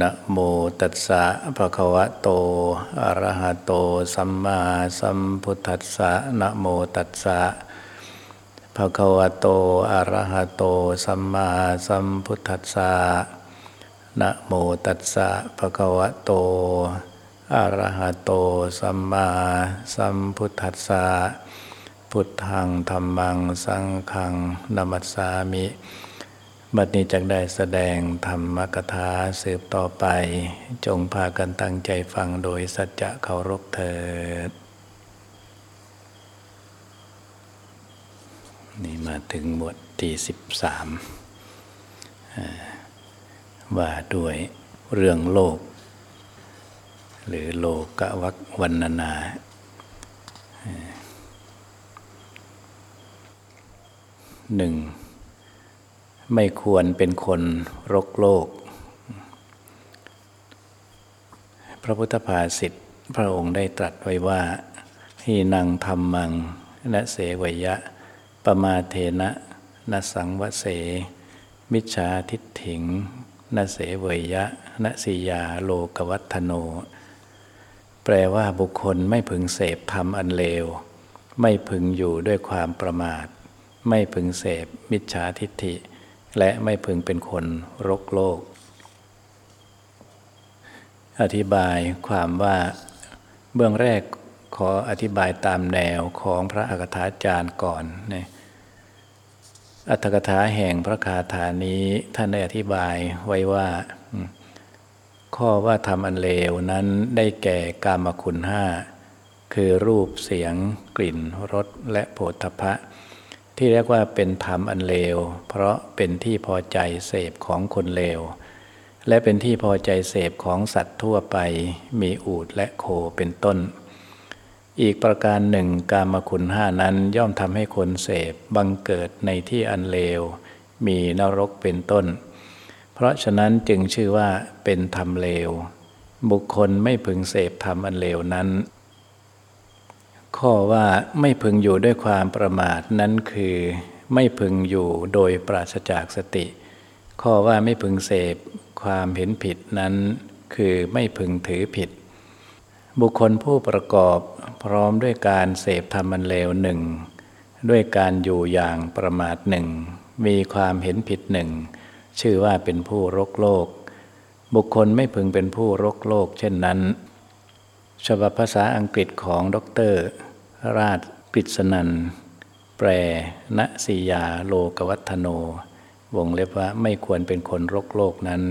นะโมตัสสะภะคะวะโต อะระหะโต สัมมาสัมพุทธัสสะนะโมตัสสะภะคะวะโต อะระหะโต สัมมาสัมพุทธัสสะนะโมตัสสะภะคะวะโต อะระหะโต สัมมาสัมพุทธัสสะพุทธังธรรมัง สังฆังนามัสสามิ บัดนี้จักได้แสดงธรรมกถาสืบต่อไป จงพากันตั้งใจฟังโดยสัจจะเคารพเถิด นี่มาถึงหมวดที่สิบสามว่าด้วยเรื่องโลก หรือโลกวักวันนาหนึ่ง ไม่ควรเป็นคนรกโลก พระพุทธภาษิตพระองค์ได้ตรัสไว้ว่าฮีนังธรรมังนะเสวยะ ปมาเทนะนะสังวเส มิจฉาทิฏฐิงนะเสวยะนะสิยาโลกวัฒโน แปลว่าบุคคลไม่พึงเสพธรรมอันเลว ไม่พึงอยู่ด้วยความประมาท ไม่พึงเสพมิจฉาทิฏฐิ และไม่พึงเป็นคนรกโลก อธิบายความว่าเบื้องแรกขออธิบายตามแนวของพระอักถาจารย์ก่อนนะอัตถกถาแห่งพระคาถานี้ท่านได้อธิบายไว้ว่า ข้อว่าทำอันเลวนั้นได้แก่กามคุณห้าคือรูปเสียงกลิ่นรสและโผฏฐพะ ที่เรียกว่าเป็นธรรมอันเลว เพราะเป็นที่พอใจเสพของคนเลว และเป็นที่พอใจเสพของสัตว์ทั่วไป มีอูดและโคเป็นต้น อีกประการหนึ่งการมคุณห้านั้นย่อมทำให้คนเสพบังเกิดในที่อันเลว มีนรกเป็นต้น เพราะฉะนั้นจึงชื่อว่าเป็นธรรมเลว บุคคลไม่พึงเสพธรรมอันเลวนั้น ข้อว่าไม่พึงอยู่ด้วยความประมาทนั้นคือ ไม่พึงอยู่โดยปราศจากสติ ข้อว่าไม่พึงเสพความเห็นผิดนั้น คือไม่พึงถือผิด บุคคลผู้ประกอบพร้อมด้วยการเสพธรรมันเลวหนึ่งด้วยการอยู่อย่างประมาทหนึ่งมีความเห็นผิดหนึ่งชื่อว่าเป็นผู้รกโลก บุคคลไม่พึงเป็นผู้รกโลก เช่นนั้น ฉบับภาษาอังกฤษของดร ราชกฤษนัน แปลณสียาโลกวัฒโน วงเล็บว่าไม่ควรเป็นคนรกโลกนั้น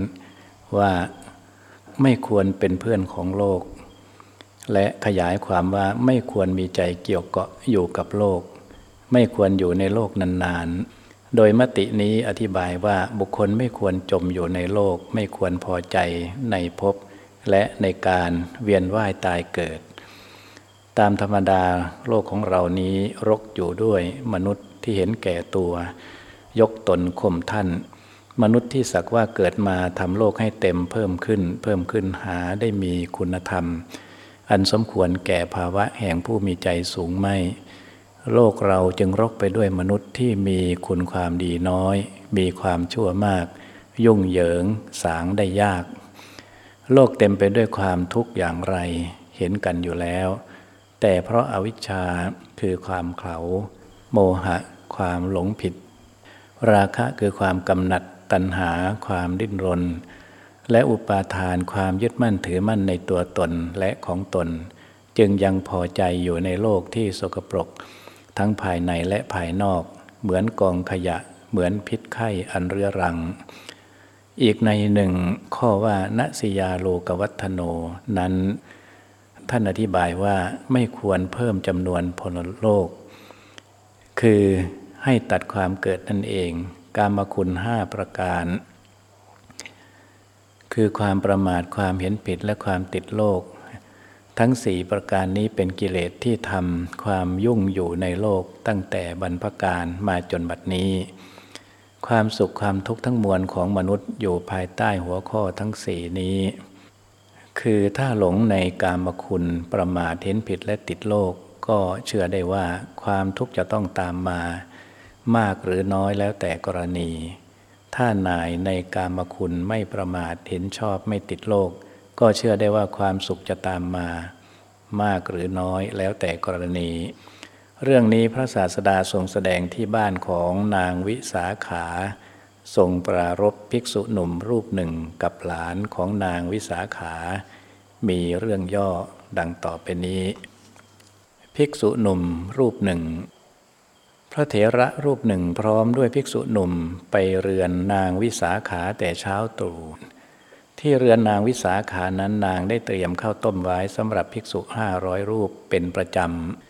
ว่าไม่ควรเป็นเพื่อนของโลก และขยายความว่าไม่ควรมีใจเกี่ยวเกาะอยู่กับโลก ไม่ควรอยู่ในโลกนานๆ โดยมตินี้อธิบายว่าบุคคลไม่ควรจมอยู่ในโลก ไม่ควรพอใจในภพ และในการเวียนว่ายตายเกิด ตามธรรมดาโลกของเรานี้รกอยู่ด้วยมนุษย์ที่เห็นแก่ตัว ยกตนข่มท่าน มนุษย์ที่สักว่าเกิดมาทำโลกให้เต็มเพิ่มขึ้น เพิ่มขึ้นหาได้มีคุณธรรม อันสมควรแก่ภาวะแห่งผู้มีใจสูงไม่โลกเราจึงรกไปด้วยมนุษย์ที่มีคุณความดีน้อย มีความชั่วมาก ยุ่งเหยิง สางได้ยาก โลกเต็มไปด้วยความทุกข์อย่างไรเห็นกันอยู่แล้ว แต่เพราะอาวิชชาคือความเขาโมหะ ความหลงผิด ราคะคือความกำหนัดตัณหาความดิ้นรน และอุปาทานความยึดมั่นถือมั่นในตัวตนและของตน จึงยังพอใจอยู่ในโลกที่สกปรก ทั้งภายในและภายนอก เหมือนกองขยะ เหมือนพิษไข้อันเรื้อรัง อีกในหนึ่งข้อว่าณสิยาโลกวัฒโนนั้น ท่านอธิบายว่าไม่ควรเพิ่มจำนวนพลโลก คือให้ตัดความเกิดนั่นเอง กามคุณห้าประการ คือความประมาทความเห็นผิดและความติดโลก ทั้งสี่ประการนี้เป็นกิเลสที่ทำความยุ่งอยู่ในโลกตั้งแต่บรรพการมาจนบัดนี้ ความสุขความทุกข์ทั้งมวลของมนุษย์อยู่ภายใต้หัวข้อทั้งสี่นี้ คือถ้าหลงในกามคุณประมาทเห็นผิดและติดโลก ก็เชื่อได้ว่าความทุกข์จะต้องตามมา มากหรือน้อยแล้วแต่กรณี ถ้านายในกามคุณไม่ประมาทเห็นชอบไม่ติดโลก ก็เชื่อได้ว่าความสุขจะตามมา มากหรือน้อยแล้วแต่กรณี เรื่องนี้พระศาสดาทรงแสดงที่บ้านของนางวิสาขา ทรงปรารบภิกษุหนุ่มรูปหนึ่งกับหลานของนางวิสาขา มีเรื่องย่อดังต่อไปนี้ ภิกษุหนุ่มรูปหนึ่ง พระเถระรูปหนึ่งพร้อมด้วยภิกษุหนุ่มไปเรือนนางวิสาขาแต่เช้าตรู่ที่เรือนนางวิสาขานั้นนางได้เตรียมข้าวต้มไว้สำหรับภิกษุห้าร้อยรูปเป็นประจำ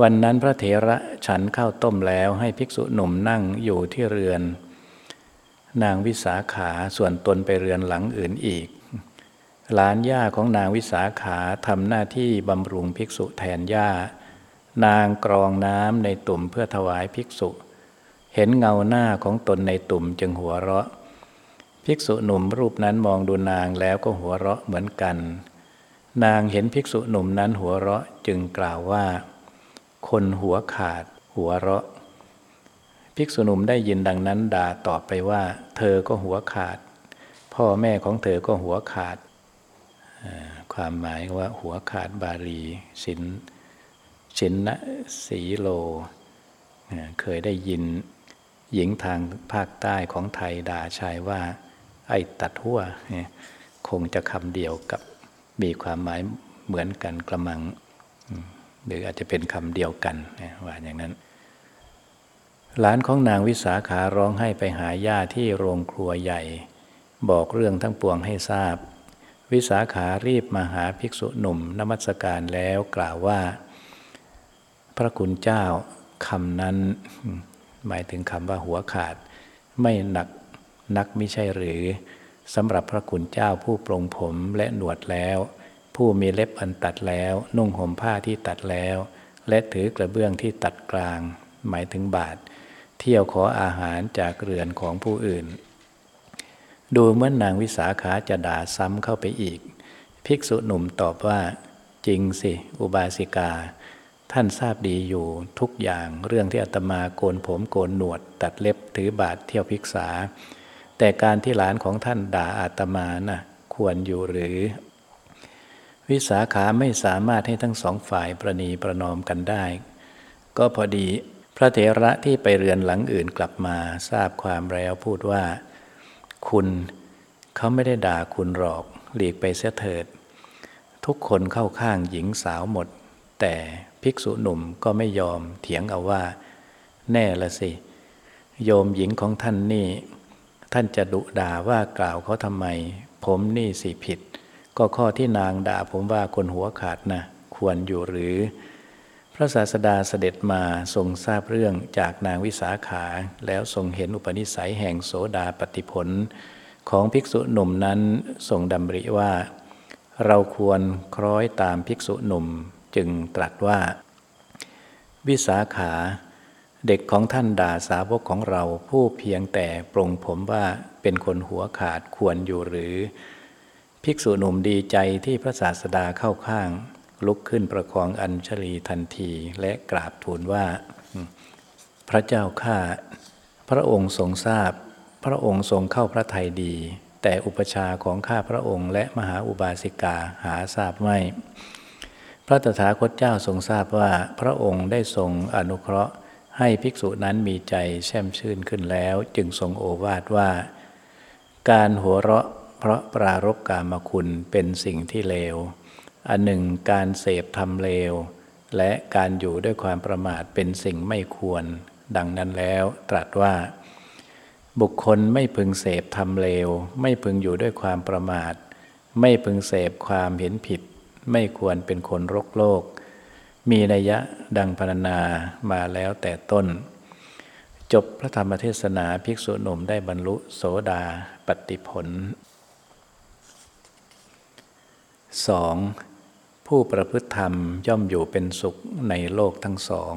วันนั้นพระเถระฉันข้าวต้มแล้วให้ภิกษุหนุ่มนั่งอยู่ที่เรือน นางวิสาขาส่วนตนไปเรือนหลังอื่นอีก หลานย่าของนางวิสาขาทำหน้าที่บำรุงภิกษุแทนย่า นางกรองน้ำในตุ่มเพื่อถวายภิกษุ เห็นเงาหน้าของตนในตุ่มจึงหัวเราะ ภิกษุหนุ่มรูปนั้นมองดูนางแล้วก็หัวเราะเหมือนกัน นางเห็นภิกษุหนุ่มนั้นหัวเราะจึงกล่าวว่า คนหัวขาดหัวเราะ ภิกษุหนุ่มได้ยินดังนั้นด่าตอบไปว่า เธอก็หัวขาด พ่อแม่ของเธอก็หัวขาด ความหมายว่าหัวขาดบาลีสินชินนะสีโล เคยได้ยินหญิงทางภาคใต้ของไทยด่าชายว่า ไอ้ตัดหัวคงจะคำเดียวกับมีความหมายเหมือนกันกระมัง หรืออาจจะเป็นคำเดียวกันว่าอย่างนั้น หลานของนางวิสาขาร้องให้ไปหาย่าที่โรงครัวใหญ่ บอกเรื่องทั้งปวงให้ทราบ วิสาขารีบมาหาภิกษุหนุ่มนมัสการแล้วกล่าวว่า พระคุณเจ้าคำนั้น หมายถึงคำว่าหัวขาด ไม่หนักนักไม่ใช่หรือสำหรับพระคุณเจ้าผู้ปรงผมและหนวดแล้ว ผู้มีเล็บอันตัดแล้ว นุ่งห่มผ้าที่ตัดแล้ว และถือกระเบื้องที่ตัดกลาง หมายถึงบาท เที่ยวขออาหารจากเรือนของผู้อื่น ดูเหมือนนางวิสาขาจะด่าซ้ำเข้าไปอีก ภิกษุหนุ่มตอบว่า จริงสิ อุบาสิกา ท่านทราบดีอยู่ทุกอย่างเรื่องที่อาตมาโกนผมโกนหนวด ตัดเล็บถือบาทเที่ยวภิกษา แต่การที่หลานของท่านด่าอาตมานะ่ะควรอยู่หรือ วิสาขาไม่สามารถให้ทั้งสองฝ่ายประนีประนอมกันได้ ก็พอดีพระเถระที่ไปเรือนหลังอื่นกลับมาทราบความแล้วพูดว่า คุณเขาไม่ได้ด่าคุณหรอกหลีกไปเสียเถิด ทุกคนเข้าข้างหญิงสาวหมด แต่ภิกษุหนุ่มก็ไม่ยอมเถียงเอาว่า แน่ละสิ โยมหญิงของท่านนี่ ท่านจะดุด่าว่ากล่าวเขาทำไม ผมนี่สิผิด ก็ข้อที่นางด่าผมว่าคนหัวขาดนะควรอยู่หรือ พระศาสดาเสด็จมาทรงทราบเรื่องจากนางวิสาขา แล้วทรงเห็นอุปนิสัยแห่งโสดาปฏิผล ของภิกษุหนุ่มนั้นทรงดำริว่า เราควรคล้อยตามภิกษุหนุ่มจึงตรัสว่า วิสาขาเด็กของท่านด่าสาวกของเราผู้เพียงแต่ปรงผมว่าเป็นคนหัวขาดควรอยู่หรือ ภิกษุหนุ่มดีใจที่พระศาสดาเข้าข้าง ลุกขึ้นประคองอัญชลีทันทีและกราบทูลว่า พระเจ้าข้าพระองค์ทรงทราบ พระองค์ทรงเข้าพระทัยดี แต่อุปชาของข้าพระองค์และมหาอุบาสิกาหาทราบไม่ พระตถาคตเจ้าทรงทราบว่าพระองค์ได้ทรงอนุเคราะห์ ให้ภิกษุนั้นมีใจแช่มชื่นขึ้นแล้ว จึงทรงโอวาทว่า การหัวเราะ เพราะปรารบกามคุณเป็นสิ่งที่เลว อันหนึ่งการเสพทำเลว และการอยู่ด้วยความประมาทเป็นสิ่งไม่ควร ดังนั้นแล้วตรัสว่า บุคคลไม่พึงเสพทำเลว ไม่พึงอยู่ด้วยความประมาท ไม่พึงเสพความเห็นผิด ไม่ควรเป็นคนรกโลก มีนัยยะดังพรรณนามาแล้วแต่ต้นจบพระธรรมเทศนาภิกษุหนุ่มได้บรรลุโสดาปฏิผล 2. ผู้ประพฤติธรรมย่อมอยู่เป็นสุขในโลกทั้งสอง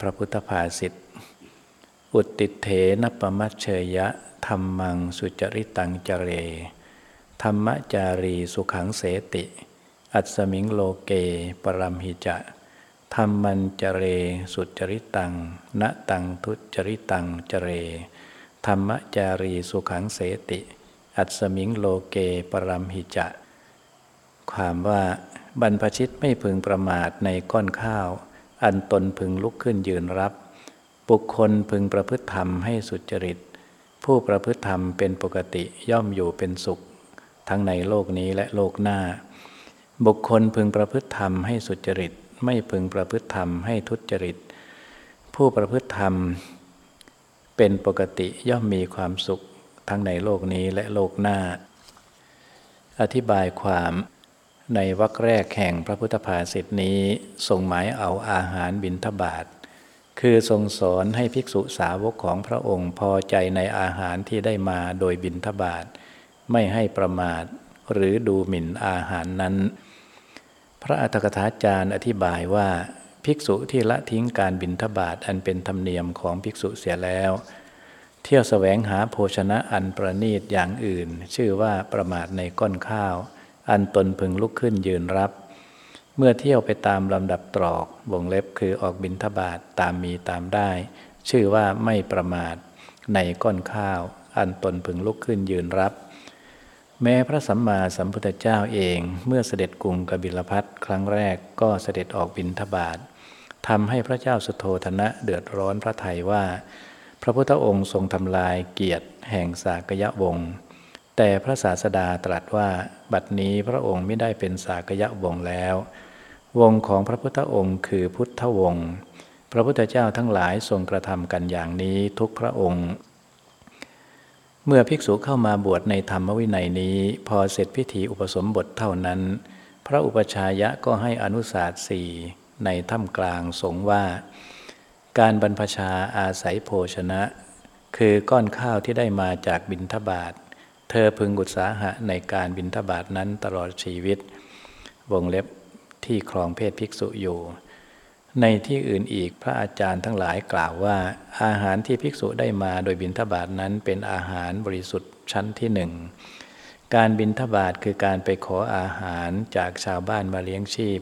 พระพุทธภาษิตอุตติเถนปมัชเชยะธรรมังสุจริตังจเร ธรรมจารีสุขังเสติ อัศมิงโลเกปรัมหิจะธรรมันจเร สุจริตังณตังทุจริตังจเร ธรรมจารีสุขังเสติ อัศมิงโลเกปรัมหิจะ ความว่าบรรพชิตไม่พึงประมาทในก้อนข้าว อันตนพึงลุกขึ้นยืนรับ บุคคลพึงประพฤติธรรมให้สุจริต ผู้ประพฤติธรรมเป็นปกติย่อมอยู่เป็นสุข ทั้งในโลกนี้และโลกหน้า บุคคลพึงประพฤติธรรมให้สุจริต ไม่พึงประพฤติธรรมให้ทุจริต ผู้ประพฤติธรรมเป็นปกติย่อมมีความสุข ทั้งในโลกนี้และโลกหน้า อธิบายความในวรรคแรกแห่งพระพุทธภาษิตนี้ทรงหมายเอาอาหารบิณฑบาต คือทรงสอนให้ภิกษุสาวกของพระองค์พอใจในอาหารที่ได้มาโดยบิณฑบาต ไม่ให้ประมาทหรือดูหมิ่นอาหารนั้น พระอัฏฐกถาจารย์อธิบายว่า ภิกษุที่ละทิ้งการบิณฑบาตอันเป็นธรรมเนียมของภิกษุเสียแล้ว เที่ยวแสวงหาโภชนะอันประณีตอย่างอื่น ชื่อว่าประมาทในก้อนข้าว อันตนพึงลุกขึ้นยืนรับ เมื่อเที่ยวไปตามลำดับตรอกวงเล็บคือออกบินทบาทตามมีตามได้ ชื่อว่าไม่ประมาทในก้อนข้าว อันตนพึงลุกขึ้นยืนรับ แม้พระสัมมาสัมพุทธเจ้าเองเมื่อเสด็จกรุงกบิลพัทครั้งแรกก็เสด็จออกบินทบาททำให้พระเจ้าสุโธธนะเดือดร้อนพระไทยว่า พระพุทธองค์ทรงทำลายเกียรติแห่งสากยะวงศ์แต่พระศาสดาตรัสว่าบัดนี้พระองค์ไม่ได้เป็นสากยะวงศ์แล้ว วงของพระพุทธองค์คือพุทธวงศ์พระพุทธเจ้าทั้งหลายทรงกระทำกันอย่างนี้ทุกพระองค์ เมื่อภิกษุเข้ามาบวชในธรรมวินัยนี้ พอเสร็จพิธีอุปสมบทเท่านั้น พระอุปชายะก็ให้อนุสาสสี่ในถ้ำกลางสงว่า การบรรพชาอาศัยโภชนะ คือก้อนข้าวที่ได้มาจากบิณฑบาตเธอพึงอุตสาหะในการบินทบาทนั้นตลอดชีวิต วงเล็บที่ครองเพศภิกษุอยู่ ในที่อื่นอีกพระอาจารย์ทั้งหลายกล่าวว่า อาหารที่ภิกษุได้มาโดยบินทบาทนั้นเป็นอาหารบริสุทธิ์ชั้นที่หนึ่งการบินทบาทคือการไปขออาหารจากชาวบ้านมาเลี้ยงชีพ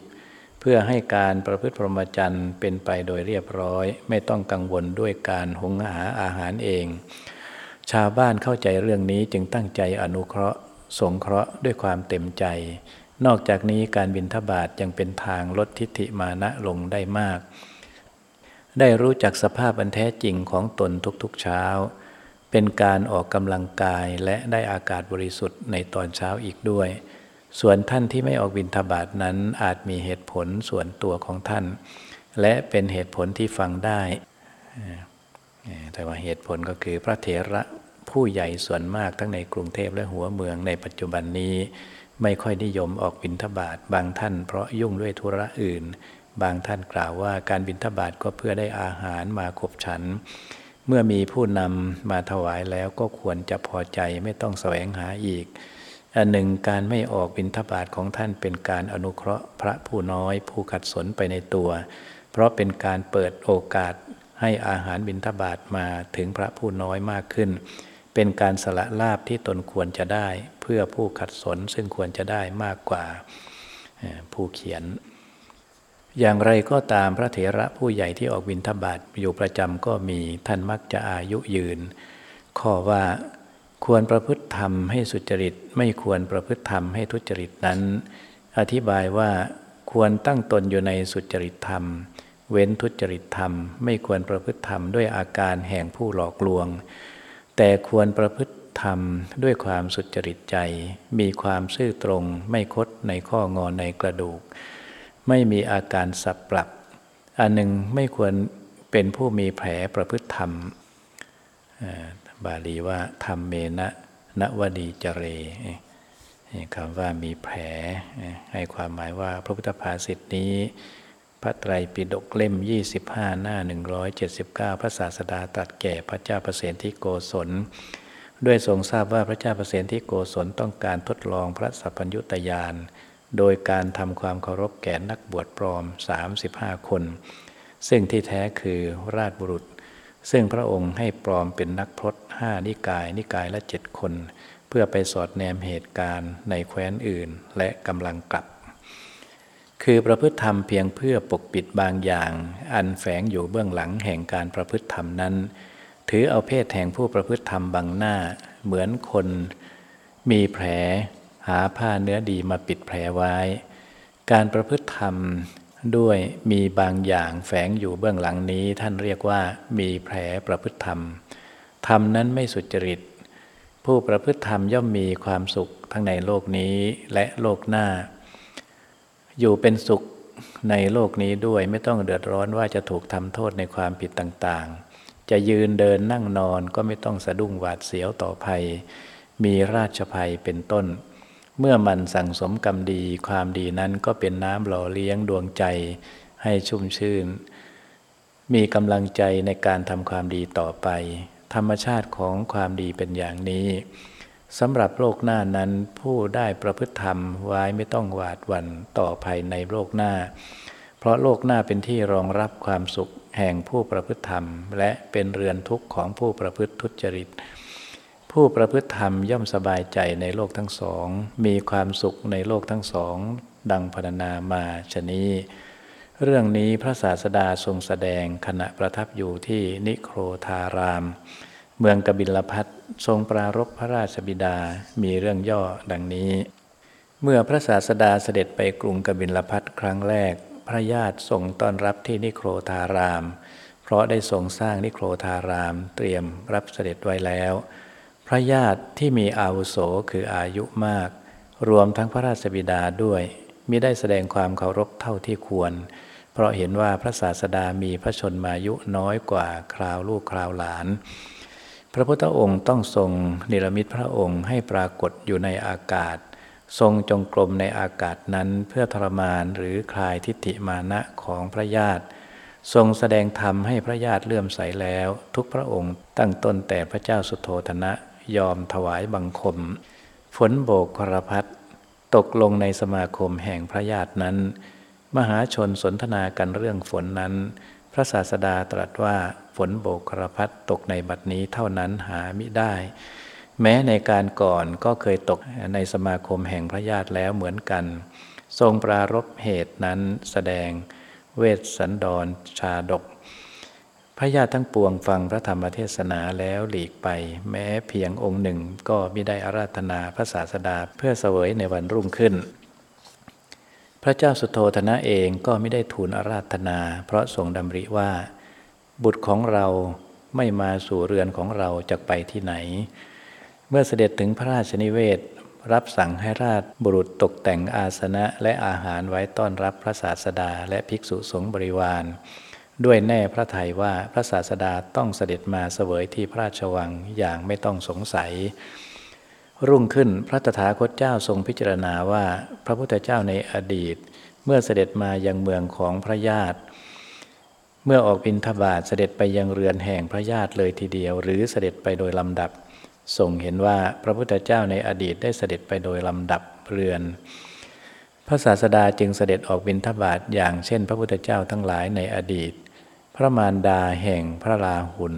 เพื่อให้การประพฤติพรหมจรรย์เป็นไปโดยเรียบร้อย ไม่ต้องกังวลด้วยการหุงหาอาหารเอง ชาวบ้านเข้าใจเรื่องนี้จึงตั้งใจอนุเคราะห์ สงเคราะห์ด้วยความเต็มใจ นอกจากนี้การบินทบาทยังเป็นทางลดทิฏฐิมานะลงได้มาก ได้รู้จักสภาพอันแท้จริงของตนทุกๆเช้า เป็นการออกกำลังกายและได้อากาศบริสุทธิ์ในตอนเช้าอีกด้วย ส่วนท่านที่ไม่ออกบินทบาทนั้นอาจมีเหตุผลส่วนตัวของท่าน และเป็นเหตุผลที่ฟังได้ แต่ว่าเหตุผลก็คือพระเถระผู้ใหญ่ส่วนมากทั้งในกรุงเทพและหัวเมืองในปัจจุบันนี้ ไม่ค่อยนิยมออกบิณฑบาตบางท่านเพราะยุ่งด้วยธุระอื่น บางท่านกล่าวว่าการบิณฑบาตก็เพื่อได้อาหารมาขบฉัน เมื่อมีผู้นำมาถวายแล้วก็ควรจะพอใจไม่ต้องแสวงหาอีก อันหนึ่งการไม่ออกบิณฑบาตของท่านเป็นการอนุเคราะห์พระผู้น้อยผู้ขัดสนไปในตัว เพราะเป็นการเปิดโอกาสให้อาหารบิณฑบาตมาถึงพระผู้น้อยมากขึ้น เป็นการสละลาบที่ตนควรจะได้ เพื่อผู้ขัดสนซึ่งควรจะได้มากกว่าผู้เขียน อย่างไรก็ตามพระเถระผู้ใหญ่ที่ออกบิณฑบาตอยู่ประจำก็มีท่านมักจะอายุยืน ข้อว่า ควรประพฤติธรรมให้สุจริต ไม่ควรประพฤติธรรมให้ทุจริตนั้น อธิบายว่าควรตั้งตนอยู่ในสุจริตธรรม เว้นทุจริตธรรม ไม่ควรประพฤติธรรมด้วยอาการแห่งผู้หลอกลวง แต่ควรประพฤติธรรมด้วยความสุจริตใจ มีความซื่อตรง ไม่คดในข้องอนในกระดูก ไม่มีอาการสับปรับ อันหนึ่งไม่ควรเป็นผู้มีแผลประพฤติธรรม บาลีว่าธรรมเมนะนวดีเจเรคำว่ามีแผลให้ความหมายว่าพระพุทธภาษิตนี้ พระไตรปิฎกเล่ม 25 หน้า 179 พระศาสดาตรัสแก่พระเจ้าประเสนที่โกศล ด้วยทรงทราบว่าพระเจ้าประเสนที่โกศลต้องการทดลองพระสัพพัญญุตยาน โดยการทำความเคารพแก่นักบวชปลอม 35 คน ซึ่งที่แท้คือราชบุรุษ ซึ่งพระองค์ให้ปลอมเป็นนักพรตห้านิกาย นิกายละเจ็ดคน เพื่อไปสอดแนมเหตุการณ์ในแคว้นอื่นและกำลังกลับ คือประพฤติธรรมเพียงเพื่อปกปิดบางอย่าง อันแฝงอยู่เบื้องหลังแห่งการประพฤติธรรมนั้น ถือเอาเพศแห่งผู้ประพฤติธรรมบังหน้า เหมือนคน มีแผลหาผ้าเนื้อดีมาปิดแผลไว้ การประพฤติธรรม ด้วยมีบางอย่างแฝงอยู่เบื้องหลังนี้ท่านเรียกว่ามีแผลประพฤติธรรม ธรรมนั้นไม่สุจริต ผู้ประพฤติธรรมย่อมมีความสุขทั้งในโลกนี้และโลกหน้า อยู่เป็นสุขในโลกนี้ด้วยไม่ต้องเดือดร้อนว่าจะถูกทำโทษในความผิดต่างๆ จะยืนเดินนั่งนอนก็ไม่ต้องสะดุ้งหวาดเสียวต่อภัย มีราชภัยเป็นต้น เมื่อมันสั่งสมกรรมดี ความดีนั้นก็เป็นน้ำหล่อเลี้ยงดวงใจให้ชุ่มชื่น มีกำลังใจในการทำความดีต่อไป ธรรมชาติของความดีเป็นอย่างนี้สำหรับโลกหน้านั้นผู้ได้ประพฤติธรรมไว้ไม่ต้องหวาดหวั่นต่อภัยในโลกหน้า เพราะโลกหน้าเป็นที่รองรับความสุขแห่งผู้ประพฤติธรรม และเป็นเรือนทุกข์ของผู้ประพฤติทุจริต ผู้ประพฤติธรรมย่อมสบายใจในโลกทั้งสอง มีความสุขในโลกทั้งสอง ดังพรรณนามาชนี้ เรื่องนี้พระศาสดาทรงแสดงขณะประทับอยู่ที่นิโครธาราม เมืองกบิลพัททรงปรารบพระราชบิดา มีเรื่องย่อดังนี้ เมื่อพระศาสดาเสด็จไปกรุงกบิลพัทครั้งแรก พระญาติทรงต้อนรับที่นิโครธาราม เพราะได้ทรงสร้างนิโครธาราม เตรียมรับเสด็จไว้แล้ว ระญาติที่มีอาวุโสคืออายุมาก รวมทั้งพระราชบิดาด้วยมิได้แสดงความเคารพเท่าที่ควร เพราะเห็นว่าพระศาสดามีพระชนมายุน้อยกว่าคราวลูกคราวหลาน พระพุทธองค์ต้องทรงนิรมิตพระองค์ให้ปรากฏอยู่ในอากาศ ทรงจงกรมในอากาศนั้นเพื่อทรมานหรือคลายทิฏฐิมานะของพระญาติทรงแสดงธรรมให้พระญาติเลื่อมใสแล้ว ทุกพระองค์ตั้งต้นแต่พระเจ้าสุโธธนะ ยอมถวายบังคม ฝนโบกครพัดตกลงในสมาคมแห่งพระญาตินั้น มหาชนสนทนากันเรื่องฝนนั้น พระศาสดาตรัสว่าฝนโบกครพัดตกในบัดนี้เท่านั้นหามิได้ แม้ในการก่อนก็เคยตกในสมาคมแห่งพระญาติแล้วเหมือนกัน ทรงปรารบเหตุนั้นแสดงเวสสันดรชาดก ระญาติทั้งปวงฟังพระธรรมเทศนาแล้วหลีกไป แม้เพียงองค์หนึ่งก็ไม่ได้อาราธนาพระศาสดาเพื่อเสวยในวันรุ่งขึ้น พระเจ้าสุโธธนะเองก็ไม่ได้ทูลอาราธนา เพราะทรงดำริว่า บุตรของเราไม่มาสู่เรือนของเราจะไปที่ไหน เมื่อเสด็จถึงพระราชนิเวศ รับสั่งให้ราชบุรุษตกแต่งอาสนะและอาหารไว้ต้อนรับพระศาสดาและภิกษุสงฆ์บริวาร ด้วยแน่พระทัยว่าพระศาสดาต้องเสด็จมาเสวยที่พระราชวังอย่างไม่ต้องสงสัย รุ่งขึ้นพระตถาคตเจ้าทรงพิจารณาว่าพระพุทธเจ้าในอดีต เมื่อเสด็จมายังเมืองของพระญาติ เมื่อออกบินทบาทเสด็จไปยังเรือนแห่งพระญาติเลยทีเดียว หรือเสด็จไปโดยลำดับทรงเห็นว่าพระพุทธเจ้าในอดีตได้เสด็จไปโดยลำดับเรือน พระศาสดาจึงเสด็จออกบินทบาทอย่างเช่น พระพุทธเจ้าทั้งหลายในอดีต พระมารดาแห่งพระราหุล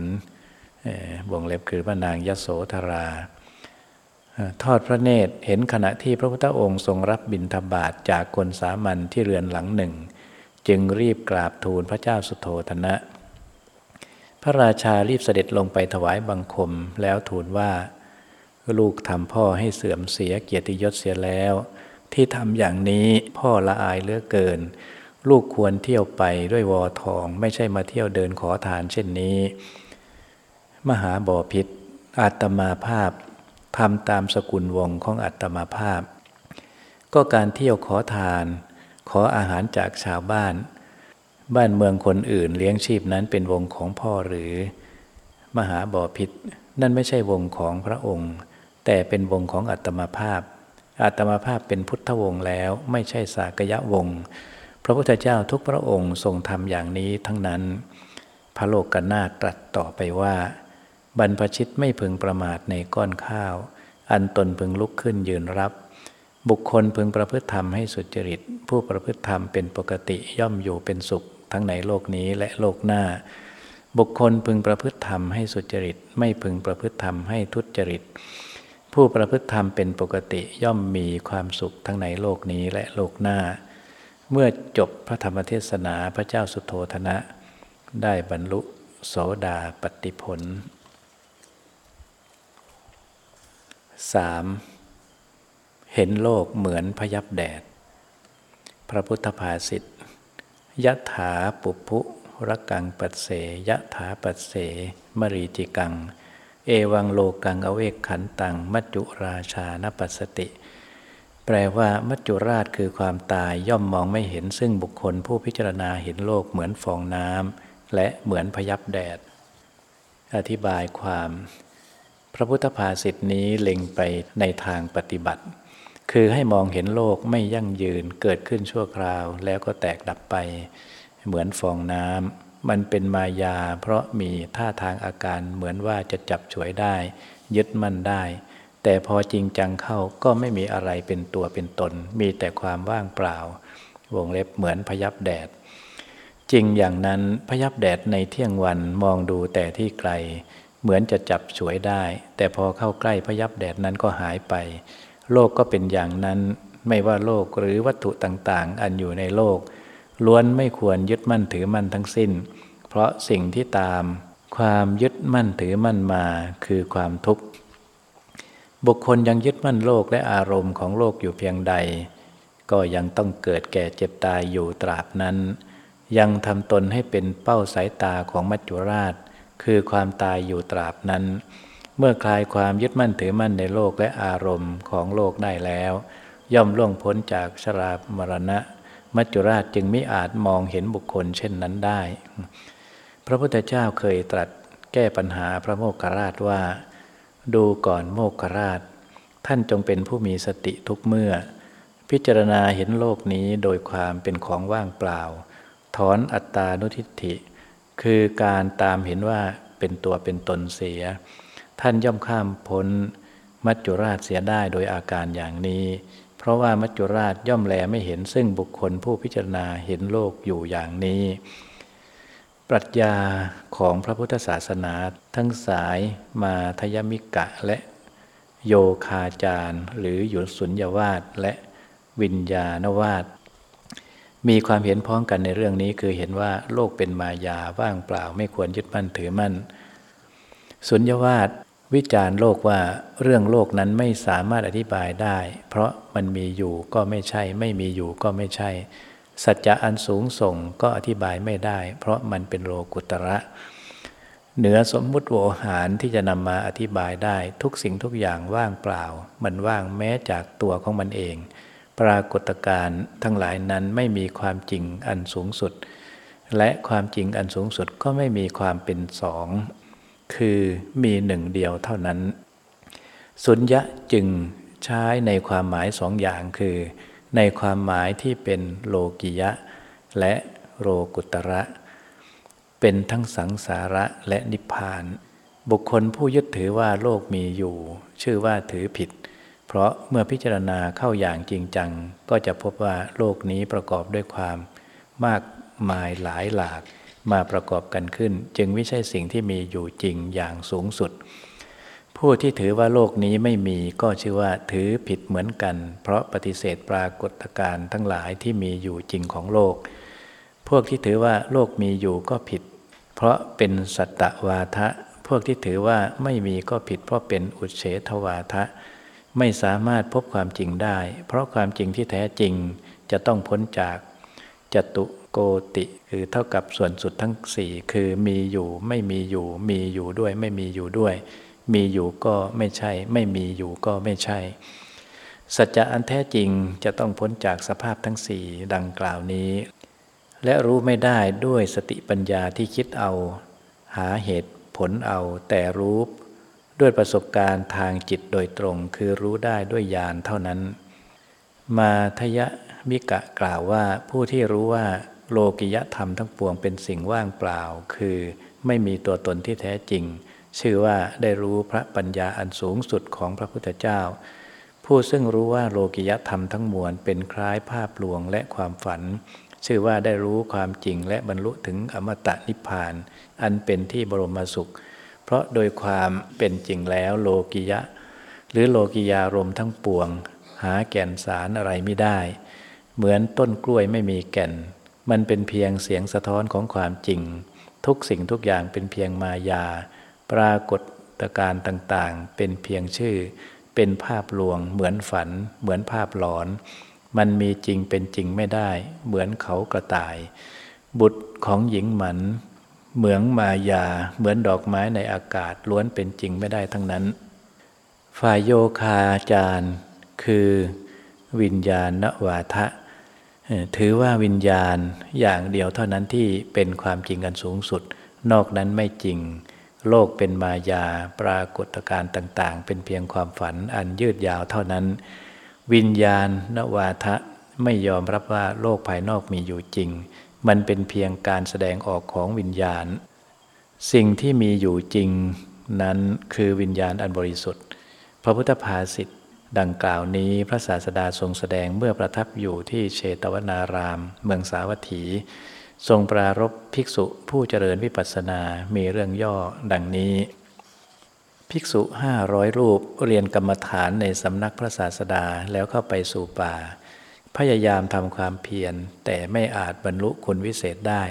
บวงเล็บคือพระนางยโสธรา ทอดพระเนตรเห็นขณะที่พระพุทธองค์ทรงรับบิณฑบาตจากคนสามัญที่เรือนหลังหนึ่ง จึงรีบกราบทูลพระเจ้าสุโธธนะ พระราชารีบเสด็จลงไปถวายบังคมแล้วทูลว่า ลูกทำพ่อให้เสื่อมเสียเกียรติยศเสียแล้ว ที่ทำอย่างนี้พ่อละอายเลือเกิน ลูกควรเที่ยวไปด้วยวอทอง ไม่ใช่มาเที่ยวเดินขอทานเช่นนี้ มหาบอพิษอัตมาภาพทำตามสกุลวงของอัตมาภาพ ก็การเที่ยวขอทาน ขออาหารจากชาวบ้าน บ้านเมืองคนอื่นเลี้ยงชีพนั้นเป็นวงของพ่อหรือ มหาบอพิษนั่นไม่ใช่วงของพระองค์ แต่เป็นวงของอัตมาภาพ อัตมาภาพเป็นพุทธวงศ์แล้วไม่ใช่สากยะวงศ์ พระพุทธเจ้าทุกพระองค์ทรงทำอย่างนี้ทั้งนั้น พระโลกกนาตรัสต่อไปว่า บรรพชิตไม่พึงประมาทในก้อนข้าว อันตนพึงลุกขึ้นยืนรับ บุคคลพึงประพฤติธรรมให้สุจริต ผู้ประพฤติธรรมเป็นปกติย่อมอยู่เป็นสุข ทั้งในโลกนี้และโลกหน้า บุคคลพึงประพฤติธรรมให้สุจริต ไม่พึงประพฤติธรรมให้ทุจริต ผู้ประพฤติธรรมเป็นปกติย่อมมีความสุขทั้งในโลกนี้และโลกหน้า เมื่อจบพระธรรมเทศนาพระเจ้าสุโธธนะ ได้บรรลุโสดาปติผล 3. เห็นโลกเหมือนพยับแดด พระพุทธภาษิตยะถาปุพุรักังปัสเสยะถาปัสเส มรีจิกัง เอวังโลกังอเวกขันตัง มัจจุราชานปัสสติ แปลว่ามัจจุราชคือความตายย่อมมองไม่เห็นซึ่งบุคคลผู้พิจารณาเห็นโลกเหมือนฟองน้ำและเหมือนพยับแดด อธิบายความ พระพุทธภาษิตนี้เล็งไปในทางปฏิบัติ คือให้มองเห็นโลกไม่ยั่งยืนเกิดขึ้นชั่วคราวแล้วก็แตกดับไป เหมือนฟองน้ำมันเป็นมายา เพราะมีท่าทางอาการเหมือนว่าจะจับฉวยได้ ยึดมั่นได้ แต่พอจริงจังเข้าก็ไม่มีอะไรเป็นตัวเป็นตน มีแต่ความว่างเปล่า วงเล็บเหมือนพยับแดด จริงอย่างนั้นพยับแดดในเที่ยงวันมองดูแต่ที่ไกล เหมือนจะจับฉวยได้ แต่พอเข้าใกล้พยับแดดนั้นก็หายไป โลกก็เป็นอย่างนั้น ไม่ว่าโลกหรือวัตถุต่างๆ อันอยู่ในโลก ล้วนไม่ควรยึดมั่นถือมั่นทั้งสิ้น เพราะสิ่งที่ตาม ความยึดมั่นถือมั่นมาคือความทุกข์ บุคคลยังยึดมั่นโลกและอารมณ์ของโลกอยู่เพียงใด ก็ยังต้องเกิดแก่เจ็บตายอยู่ตราบนั้น ยังทำตนให้เป็นเป้าสายตาของมัจจุราช คือความตายอยู่ตราบนั้น เมื่อคลายความยึดมั่นถือมั่นในโลกและอารมณ์ของโลกได้แล้ว ย่อมล่วงพ้นจากชรามรณะ มัจจุราชจึงไม่อาจมองเห็นบุคคลเช่นนั้นได้ พระพุทธเจ้าเคยตรัสแก้ปัญหาพระโมคคราชว่า ดูก่อนโมคคราช ท่านจงเป็นผู้มีสติทุกเมื่อ พิจารณาเห็นโลกนี้โดยความเป็นของว่างเปล่า ถอนอัตตานุทิฏฐิ คือการตามเห็นว่าเป็นตัวเป็นตนเสีย ท่านย่อมข้ามพ้น มัจจุราชเสียได้โดยอาการอย่างนี้ เพราะว่ามัจจุราชย่อมแลไม่เห็นซึ่งบุคคลผู้พิจารณาเห็นโลกอยู่อย่างนี้ ปรัชญาของพระพุทธศาสนาทั้งสายมาทยมิกะและโยคาจารหรือหยุดสุญญาวาสและวิญญาณวาสมีความเห็นพ้องกันในเรื่องนี้คือเห็นว่าโลกเป็นมายาว่างเปล่าไม่ควรยึดมั่นถือมั่น สุญญวาสวิจารณ์โลกว่าเรื่องโลกนั้นไม่สามารถอธิบายได้ เพราะมันมีอยู่ก็ไม่ใช่ ไม่มีอยู่ก็ไม่ใช่ สัจจะอันสูงส่งก็อธิบายไม่ได้ เพราะมันเป็นโลกุตระ เหนือสมมุติโวหารที่จะนำมาอธิบายได้ทุกสิ่งทุกอย่างว่างเปล่า มันว่างแม้จากตัวของมันเอง ปรากฏการณ์ทั้งหลายนั้นไม่มีความจริงอันสูงสุด และความจริงอันสูงสุดก็ไม่มีความเป็นสองคือมีหนึ่งเดียวเท่านั้น สุญญะจึงใช้ในความหมายสองอย่างคือ ในความหมายที่เป็นโลกิยะ และโลกุตระ เป็นทั้งสังสาระและนิพพาน บุคคลผู้ยึดถือว่าโลกมีอยู่ ชื่อว่าถือผิด เพราะเมื่อพิจารณาเข้าอย่างจริงจัง ก็จะพบว่าโลกนี้ประกอบด้วยความมากมายหลายหลากมาประกอบกันขึ้น จึงไม่ใช่สิ่งที่มีอยู่จริงอย่างสูงสุด ผู้ที่ถือว่าโลกนี้ไม่มีก็ชื่อว่าถือผิดเหมือนกัน เพราะปฏิเสธปรากฏการณ์ทั้งหลายที่มีอยู่จริงของโลก พวกที่ถือว่าโลกมีอยู่ก็ผิด เพราะเป็นสัตตวาทะ พวกที่ถือว่าไม่มีก็ผิด เพราะเป็นอุเฉทวาทะ ไม่สามารถพบความจริงได้ เพราะความจริงที่แท้จริงจะต้องพ้นจากจตุโกติคือเท่ากับส่วนสุดทั้งสี่คือมีอยู่ไม่มีอยู่มีอยู่ด้วยไม่มีอยู่ด้วย มีอยู่ก็ไม่ใช่ ไม่มีอยู่ก็ไม่ใช่ สัจจะอันแท้จริงจะต้องพ้นจากสภาพทั้งสี่ดังกล่าวนี้ และรู้ไม่ได้ด้วยสติปัญญาที่คิดเอา หาเหตุผลเอา แต่รู้ด้วยประสบการณ์ทางจิตโดยตรง คือรู้ได้ด้วยญาณเท่านั้น มาทยะมิกะกล่าวว่าผู้ที่รู้ว่าโลกิยธรรมทั้งปวงเป็นสิ่งว่างเปล่า คือไม่มีตัวตนที่แท้จริง ชื่อว่าได้รู้พระปัญญาอันสูงสุดของพระพุทธเจ้า ผู้ซึ่งรู้ว่าโลกิยธรรมทั้งมวลเป็นคล้ายภาพลวงและความฝัน ชื่อว่าได้รู้ความจริงและบรรลุถึงอมตะนิพพาน อันเป็นที่บรมสุข เพราะโดยความเป็นจริงแล้วโลกิยะ หรือโลกิยารมทั้งปวง หาแก่นสารอะไรไม่ได้ เหมือนต้นกล้วยไม่มีแก่น มันเป็นเพียงเสียงสะท้อนของความจริง ทุกสิ่งทุกอย่างเป็นเพียงมายา ปรากฏการต่างๆ เป็นเพียงชื่อ เป็นภาพลวง เหมือนฝัน เหมือนภาพหลอน มันมีจริงเป็นจริงไม่ได้ เหมือนเขากระต่าย บุตรของหญิงหมัน เหมืองมายา เหมือนดอกไม้ในอากาศล้วนเป็นจริงไม่ได้ทั้งนั้น ฝ่ายโยคาจารย์ คือวิญญาณนวาทะถือว่าวิญญาณอย่างเดียวเท่านั้นที่เป็นความจริงกันสูงสุด นอกนั้นไม่จริง โลกเป็นมายาปรากฏการณ์ต่าง ๆ เป็นเพียงความฝันอันยืดยาวเท่านั้น วิญญาณนวาทะไม่ยอมรับว่าโลกภายนอกมีอยู่จริง มันเป็นเพียงการแสดงออกของวิญญาณ สิ่งที่มีอยู่จริงนั้นคือวิญญาณอันบริสุทธิ์ พระพุทธภาษิตดังกล่าวนี้พระศาสดาทรงแสดงเมื่อประทับอยู่ที่เชตวนาราม เมืองสาวัตถี ทรงปรารบภิกษุผู้เจริญวิปัสสนา มีเรื่องย่อดังนี้ ภิกษุห้าร้อยรูปเรียนกรรมฐานในสำนักพระศาสดาแล้วเข้าไปสู่ป่า พยายามทำความเพียรแต่ไม่อาจบรรลุคุณวิเศษได้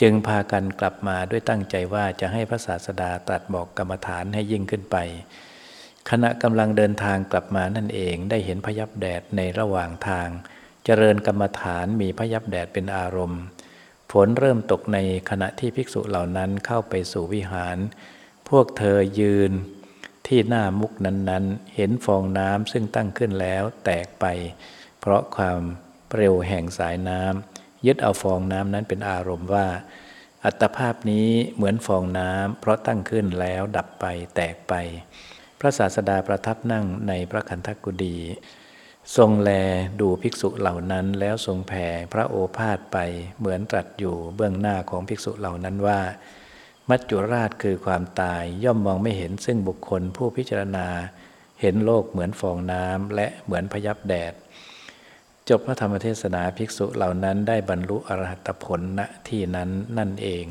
จึงพากันกลับมาด้วยตั้งใจว่าจะให้พระศาสดาตรัสบอกกรรมฐานให้ยิ่งขึ้นไป ขณะกำลังเดินทางกลับมานั่นเองได้เห็นพยับแดดในระหว่างทาง เจริญกรรมฐานมีพยับแดดเป็นอารมณ์ ฝนเริ่มตกในขณะที่ภิกษุเหล่านั้นเข้าไปสู่วิหาร พวกเธอยืนที่หน้ามุกนั้นๆ เห็นฟองน้ำซึ่งตั้งขึ้นแล้วแตกไป เพราะความเร็วแห่งสายน้ำยึดเอาฟองน้ำนั้นเป็นอารมณ์ว่า อัตภาพนี้เหมือนฟองน้ำเพราะตั้งขึ้นแล้วดับไปแตกไป พระศาสดาประทับนั่งในพระคันธกุฎี ทรงแลดูภิกษุเหล่านั้นแล้วทรงแผ่พระโอภาษไปเหมือนตรัสอยู่เบื้องหน้าของภิกษุเหล่านั้นว่า มัจจุราชคือความตายย่อมมองไม่เห็นซึ่งบุคคลผู้พิจารณา เห็นโลกเหมือนฟองน้ำและเหมือนพยับแดด จบพระธรรมเทศนาภิกษุเหล่านั้นได้บรรลุอรหัตผลณที่นั้นนั่นเอง